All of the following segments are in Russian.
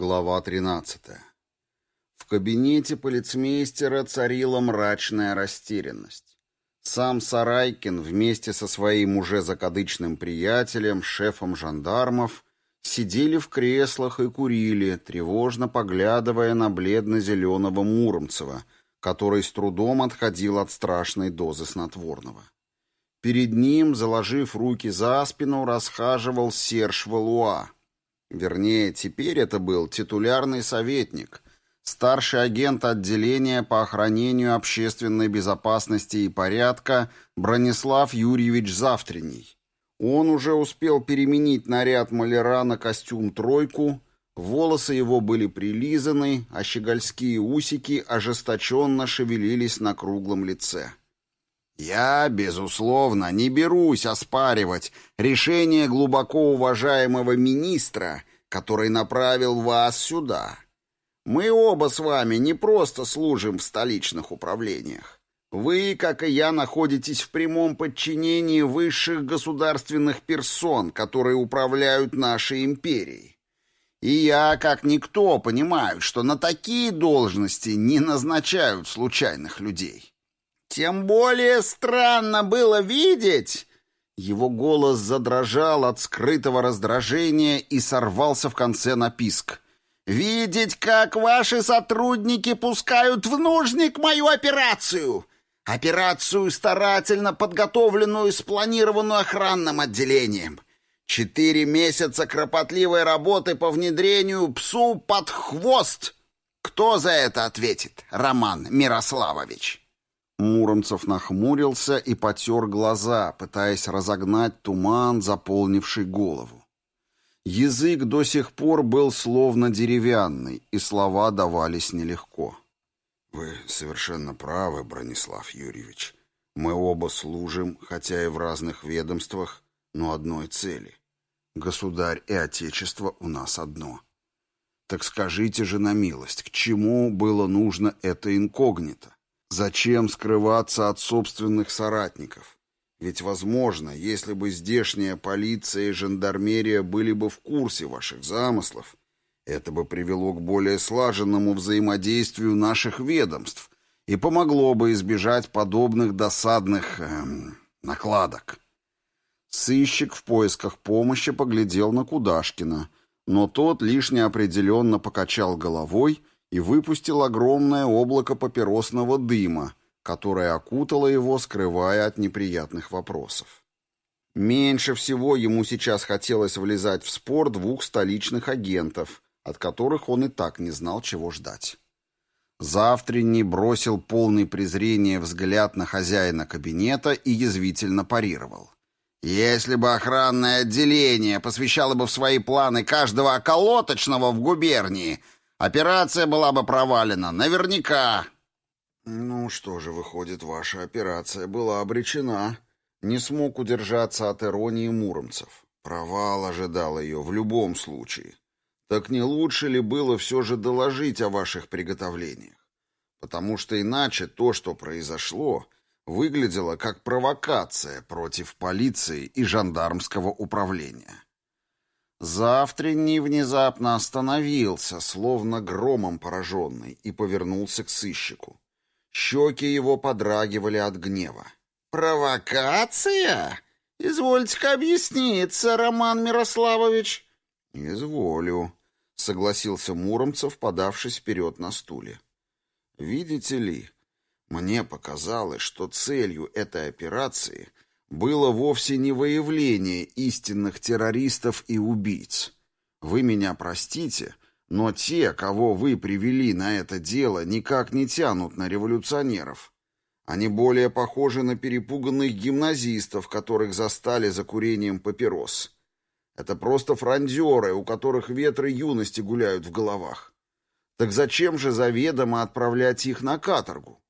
Глава 13. В кабинете полицмейстера царила мрачная растерянность. Сам Сарайкин вместе со своим уже закадычным приятелем, шефом жандармов, сидели в креслах и курили, тревожно поглядывая на бледно-зеленого Муромцева, который с трудом отходил от страшной дозы снотворного. Перед ним, заложив руки за спину, расхаживал Серж Валуа — Вернее, теперь это был титулярный советник, старший агент отделения по охранению общественной безопасности и порядка Бронислав Юрьевич Завтрений. Он уже успел переменить наряд маляра на костюм «тройку», волосы его были прилизаны, а щегольские усики ожесточенно шевелились на круглом лице. Я, безусловно, не берусь оспаривать решение глубоко уважаемого министра, который направил вас сюда. Мы оба с вами не просто служим в столичных управлениях. Вы, как и я, находитесь в прямом подчинении высших государственных персон, которые управляют нашей империей. И я, как никто, понимаю, что на такие должности не назначают случайных людей. Тем более странно было видеть... Его голос задрожал от скрытого раздражения и сорвался в конце на писк. «Видеть, как ваши сотрудники пускают в нужник мою операцию! Операцию, старательно подготовленную и спланированную охранным отделением!» Четыре месяца кропотливой работы по внедрению псу под хвост. Кто за это ответит, Роман Мирославович? Муромцев нахмурился и потер глаза, пытаясь разогнать туман, заполнивший голову. Язык до сих пор был словно деревянный, и слова давались нелегко. «Вы совершенно правы, Бронислав Юрьевич. Мы оба служим, хотя и в разных ведомствах, но одной цели. Государь и Отечество у нас одно. Так скажите же на милость, к чему было нужно это инкогнито? Зачем скрываться от собственных соратников? Ведь, возможно, если бы здешняя полиция и жандармерия были бы в курсе ваших замыслов, это бы привело к более слаженному взаимодействию наших ведомств и помогло бы избежать подобных досадных эм, накладок. Сыщик в поисках помощи поглядел на Кудашкина, но тот лишь неопределенно покачал головой — и выпустил огромное облако папиросного дыма, которое окутало его, скрывая от неприятных вопросов. Меньше всего ему сейчас хотелось влезать в спор двух столичных агентов, от которых он и так не знал, чего ждать. Завтренний бросил полный презрение взгляд на хозяина кабинета и язвительно парировал. «Если бы охранное отделение посвящало бы в свои планы каждого околоточного в губернии, Операция была бы провалена, наверняка. Ну что же, выходит, ваша операция была обречена. Не смог удержаться от иронии Муромцев. Провал ожидал ее в любом случае. Так не лучше ли было все же доложить о ваших приготовлениях? Потому что иначе то, что произошло, выглядело как провокация против полиции и жандармского управления. Завтра не внезапно остановился, словно громом пораженный, и повернулся к сыщику. Щеки его подрагивали от гнева. «Провокация? Извольте-ка объясниться, Роман Мирославович». «Изволю», — согласился Муромцев, подавшись вперед на стуле. «Видите ли, мне показалось, что целью этой операции — было вовсе не выявление истинных террористов и убийц. Вы меня простите, но те, кого вы привели на это дело, никак не тянут на революционеров. Они более похожи на перепуганных гимназистов, которых застали за курением папирос. Это просто франдеры, у которых ветры юности гуляют в головах. Так зачем же заведомо отправлять их на каторгу?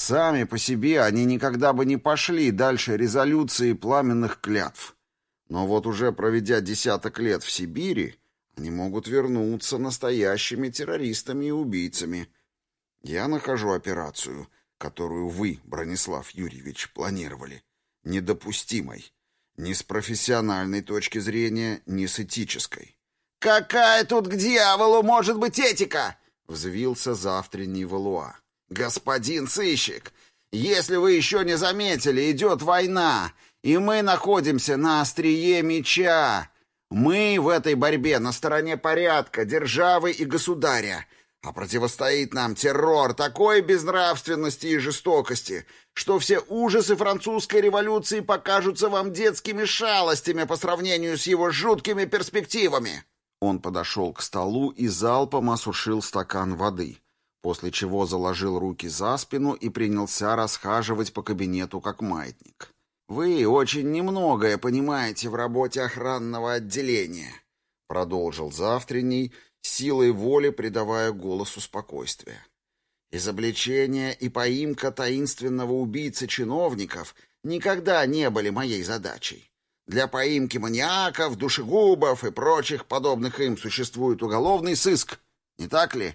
Сами по себе они никогда бы не пошли дальше резолюции пламенных клятв. Но вот уже проведя десяток лет в Сибири, они могут вернуться настоящими террористами и убийцами. Я нахожу операцию, которую вы, Бронислав Юрьевич, планировали, недопустимой. Ни с профессиональной точки зрения, ни с этической. «Какая тут к дьяволу может быть этика?» — взвился завтренний Валуа. «Господин сыщик, если вы еще не заметили, идет война, и мы находимся на острие меча. Мы в этой борьбе на стороне порядка, державы и государя, а противостоит нам террор такой безнравственности и жестокости, что все ужасы французской революции покажутся вам детскими шалостями по сравнению с его жуткими перспективами». Он подошел к столу и залпом осушил стакан воды, после чего заложил руки за спину и принялся расхаживать по кабинету как маятник. «Вы очень немногое понимаете в работе охранного отделения», — продолжил завтренний, силой воли придавая голосу спокойствие. «Изобличение и поимка таинственного убийцы чиновников никогда не были моей задачей. Для поимки маньяков, душегубов и прочих подобных им существует уголовный сыск, не так ли?»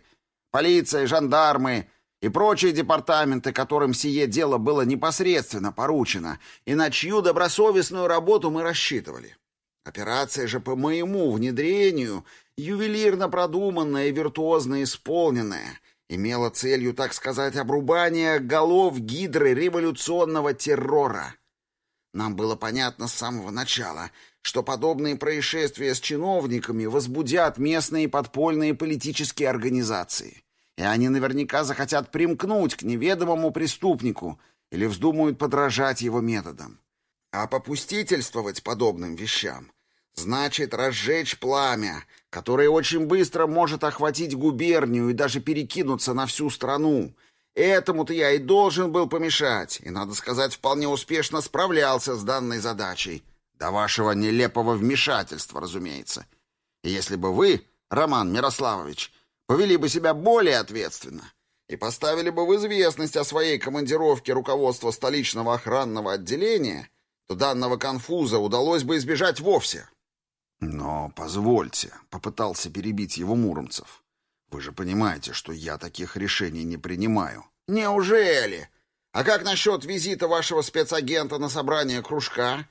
полиция, жандармы и прочие департаменты, которым сие дело было непосредственно поручено, и на чью добросовестную работу мы рассчитывали. Операция же по моему внедрению, ювелирно продуманная и виртуозно исполненная, имела целью, так сказать, обрубание голов гидры революционного террора. Нам было понятно с самого начала, что подобные происшествия с чиновниками возбудят местные подпольные политические организации. и они наверняка захотят примкнуть к неведомому преступнику или вздумают подражать его методам. А попустительствовать подобным вещам значит разжечь пламя, которое очень быстро может охватить губернию и даже перекинуться на всю страну, Этому-то я и должен был помешать, и, надо сказать, вполне успешно справлялся с данной задачей. До вашего нелепого вмешательства, разумеется. И если бы вы, Роман Мирославович, повели бы себя более ответственно и поставили бы в известность о своей командировке руководство столичного охранного отделения, то данного конфуза удалось бы избежать вовсе. «Но позвольте», — попытался перебить его Муромцев. «Вы же понимаете, что я таких решений не принимаю». «Неужели? А как насчет визита вашего спецагента на собрание кружка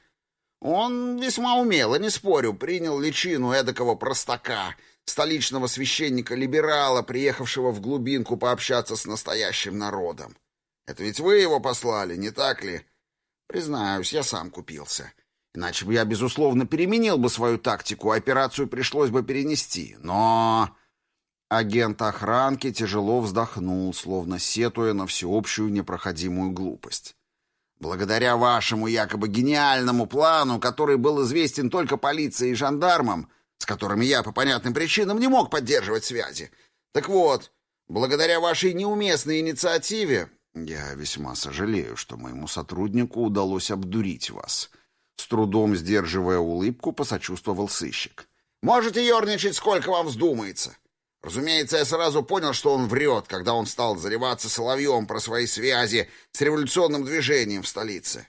он весьма умело, не спорю, принял личину эдакого простака, столичного священника-либерала, приехавшего в глубинку пообщаться с настоящим народом. Это ведь вы его послали, не так ли? Признаюсь, я сам купился. Иначе бы я, безусловно, переменил бы свою тактику, операцию пришлось бы перенести. Но... Агент охранки тяжело вздохнул, словно сетуя на всеобщую непроходимую глупость благодаря вашему якобы гениальному плану, который был известен только полиции и жандармам, с которыми я по понятным причинам не мог поддерживать связи. Так вот, благодаря вашей неуместной инициативе я весьма сожалею, что моему сотруднику удалось обдурить вас. С трудом сдерживая улыбку, посочувствовал сыщик. Можете ерничать, сколько вам вздумается. Разумеется, я сразу понял, что он врет, когда он стал заливаться соловьем про свои связи с революционным движением в столице.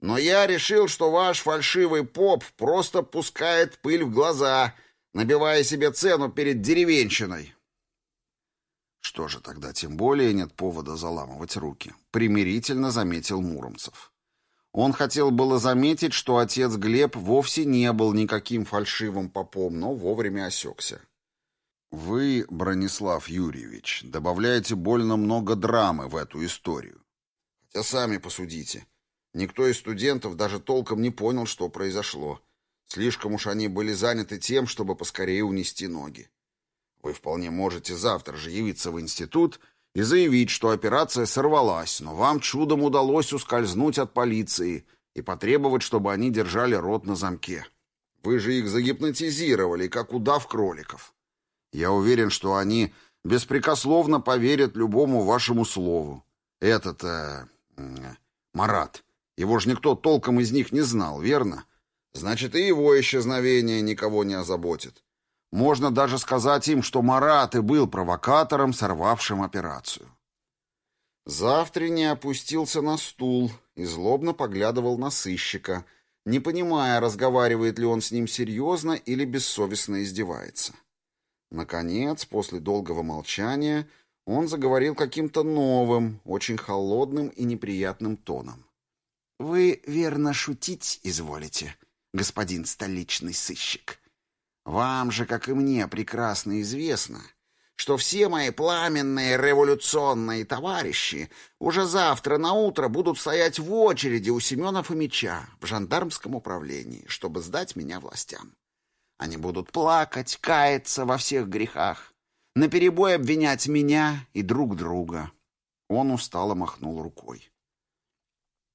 Но я решил, что ваш фальшивый поп просто пускает пыль в глаза, набивая себе цену перед деревенщиной. Что же тогда тем более нет Вы, Бронислав Юрьевич, добавляете больно много драмы в эту историю. Хотя сами посудите. Никто из студентов даже толком не понял, что произошло. Слишком уж они были заняты тем, чтобы поскорее унести ноги. Вы вполне можете завтра же явиться в институт и заявить, что операция сорвалась, но вам чудом удалось ускользнуть от полиции и потребовать, чтобы они держали рот на замке. Вы же их загипнотизировали, как удав кроликов. Я уверен, что они беспрекословно поверят любому вашему слову. Этот... Э, Марат. Его же никто толком из них не знал, верно? Значит, и его исчезновение никого не озаботит. Можно даже сказать им, что Марат и был провокатором, сорвавшим операцию. Завтра опустился на стул и злобно поглядывал на сыщика, не понимая, разговаривает ли он с ним серьезно или бессовестно издевается. — Наконец, после долгого молчания, он заговорил каким-то новым, очень холодным и неприятным тоном. «Вы верно шутить изволите, господин столичный сыщик. Вам же, как и мне, прекрасно известно, что все мои пламенные революционные товарищи уже завтра на утро будут стоять в очереди у Семена Фомича в жандармском управлении, чтобы сдать меня властям. Они будут плакать, каяться во всех грехах, наперебой обвинять меня и друг друга. Он устало махнул рукой.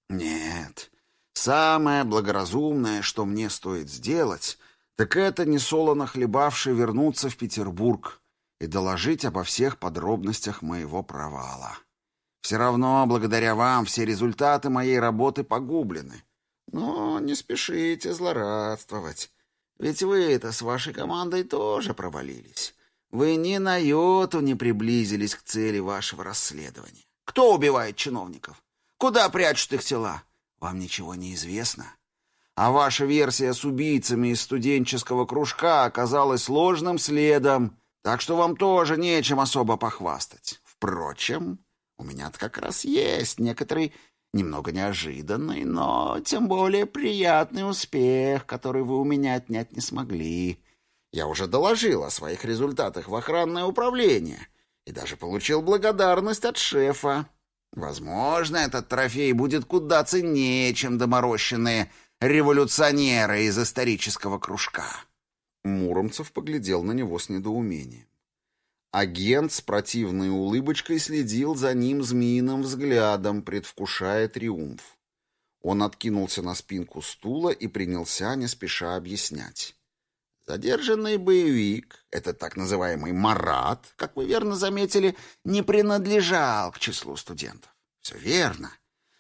Нет, самое благоразумное, что мне стоит сделать, так это несолоно хлебавши вернуться в Петербург и доложить обо всех подробностях моего провала. Все равно, благодаря вам, все результаты моей работы погублены. Но не спешите злорадствовать. Ведь вы с вашей командой тоже провалились. Вы ни на йоту не приблизились к цели вашего расследования. Кто убивает чиновников? Куда прячут их тела? Вам ничего не известно. А ваша версия с убийцами из студенческого кружка оказалась ложным следом, так что вам тоже нечем особо похвастать. Впрочем, у меня-то как раз есть некоторый немного неожиданный, но тем более приятный успех, который вы у меня отнять не смогли. Я уже доложил о своих результатах в охранное управление и даже получил благодарность от шефа. Возможно, этот трофей будет куда ценнее, чем доморощенные революционеры из исторического кружка». Муромцев поглядел на него с недоумением. Агент с противной улыбочкой следил за ним змеиным взглядом, предвкушая триумф. Он откинулся на спинку стула и принялся не спеша объяснять. Задержанный боевик, этот так называемый Марат, как вы верно заметили, не принадлежал к числу студентов. Все верно.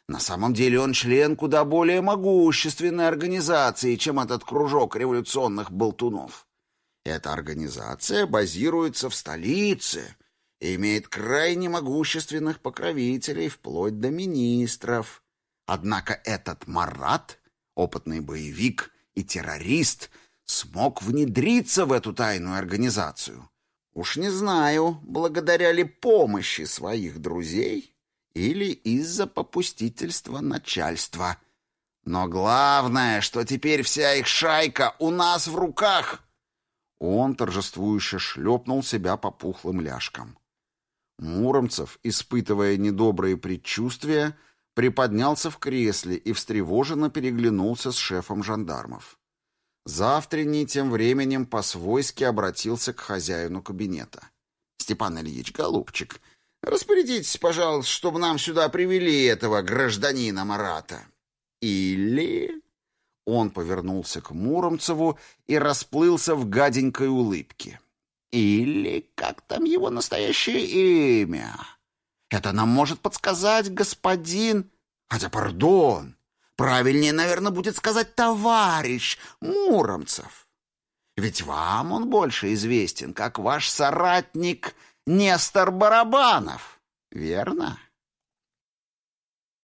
На самом деле он член куда более могущественной организации, чем этот кружок революционных болтунов. Эта организация базируется в столице и имеет крайне могущественных покровителей вплоть до министров. Однако этот Марат, опытный боевик и террорист, смог внедриться в эту тайную организацию. Уж не знаю, благодаря ли помощи своих друзей или из-за попустительства начальства. Но главное, что теперь вся их шайка у нас в руках — Он торжествующе шлепнул себя по пухлым ляжкам. Муромцев, испытывая недобрые предчувствия, приподнялся в кресле и встревоженно переглянулся с шефом жандармов. Завтренний тем временем по-свойски обратился к хозяину кабинета. «Степан Ильич, голубчик, распорядитесь, пожалуйста, чтобы нам сюда привели этого гражданина Марата. Или...» Он повернулся к Муромцеву и расплылся в гаденькой улыбке. «Или как там его настоящее имя? Это нам может подсказать господин... Хотя, пардон, Правильнее, наверное, будет сказать «товарищ Муромцев». Ведь вам он больше известен, как ваш соратник Нестор Барабанов, верно?